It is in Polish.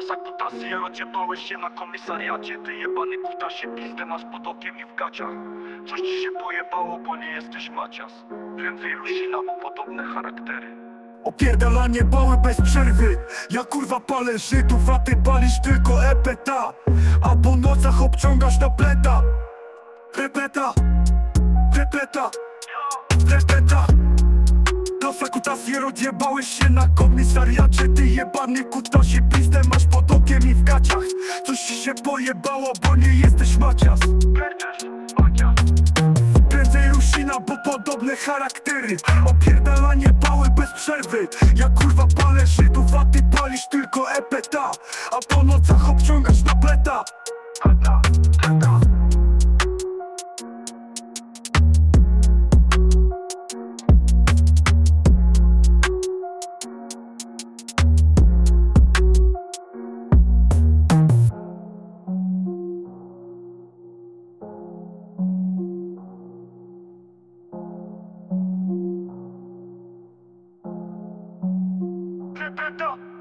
czasach kutasy Odjebałeś się na komisariacie? Ty jebany kutasie pizdę masz pod okiem i w gaciach. Coś ci się pojebało, bo nie jesteś Macias. Prędzej Rusina, bo podobne charaktery. Opierdalanie bały bez przerwy. Ja kurwa palę Żydów, a ty palisz tylko epeta. A po nocach obciągasz na pleta. Repeta. Repeta. Repeta. Dosa kutasier odjebałeś się na komisariacie. Ty jebany kutasie gaciach Coś ci się pojebało, bo nie jesteś Macias. Prędzej Rusina, bo podobne charaktery. Opierdalanie pały bez przerwy. Ja kurwa palę Żydów, a ty palisz tylko epeta. A po nocach obciągasz na Repeta, repeta